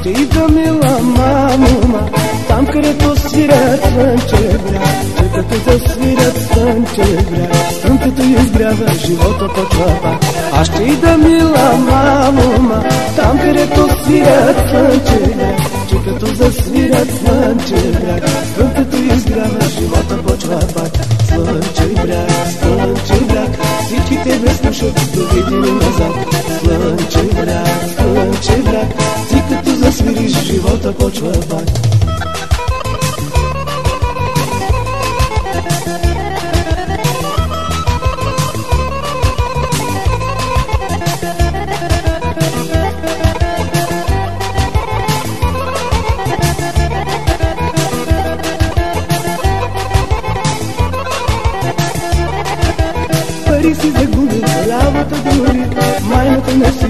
Ще ида мила мамума, там където свирят слънче бряг, като засвирят слънче слънцето изгрява, живота почва пак. Ще ида мила мамума, там където свирят слънче бряг, че като засвирят слънче бряг, слънцето изгрява, живота почва пак. Слънче бряг, слънче бряг, всичките ме слушат, довидим назад. Слънче бряг, слънче бряг, ти като засвириш, живота почва пак. пари си загубил, работа дори, майната на весели.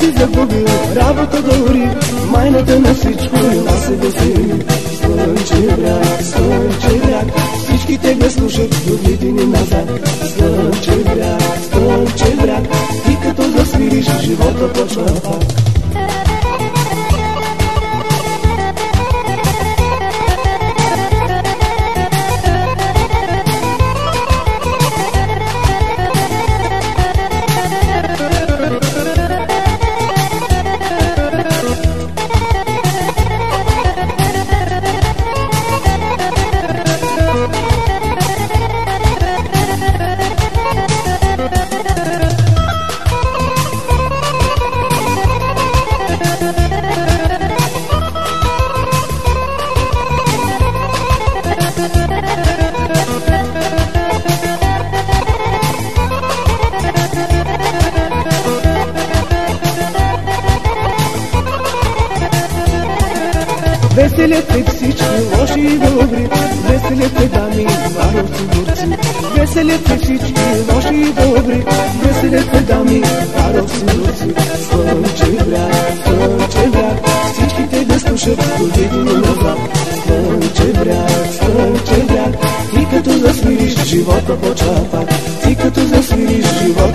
Си загубил, работа дори, майната на всичко една се весели. Слънче бряг, слънче бряг, всички те ме слушат до видини назад. Слънче бряг, слънче бряг, ти като засвириш, живота почва пак. Веселите всички лоши и добри, веселите дами, варовци, борци. Веселите всички лоши и добри, веселите дами, варовци, борци. Слънче бряг, слънче бряг, всичките да слушат до видимо назад. Слънче бряг, слънче бряг, ти като засвириш, живота почва пак. Ти като засвириш, живота.